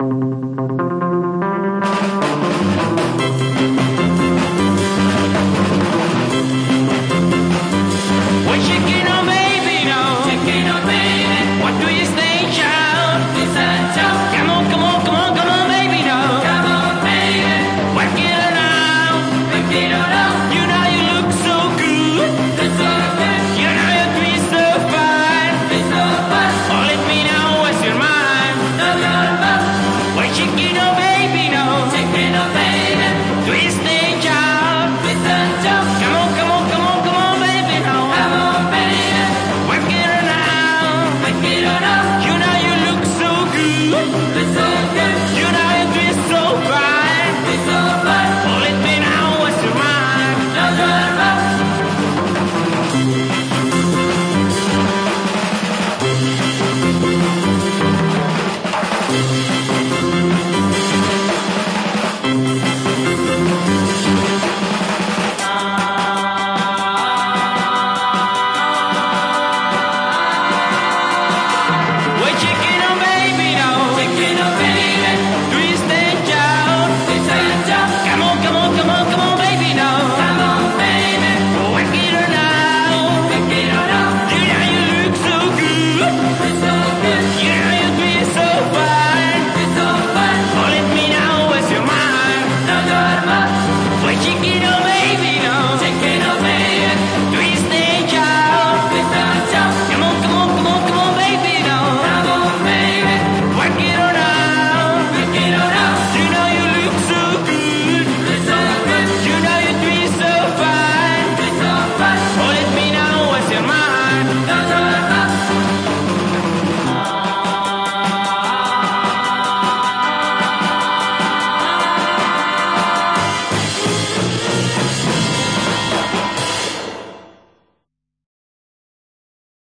you